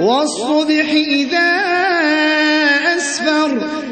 وَالصُّبْحِ إِذَا أَسْفَرَ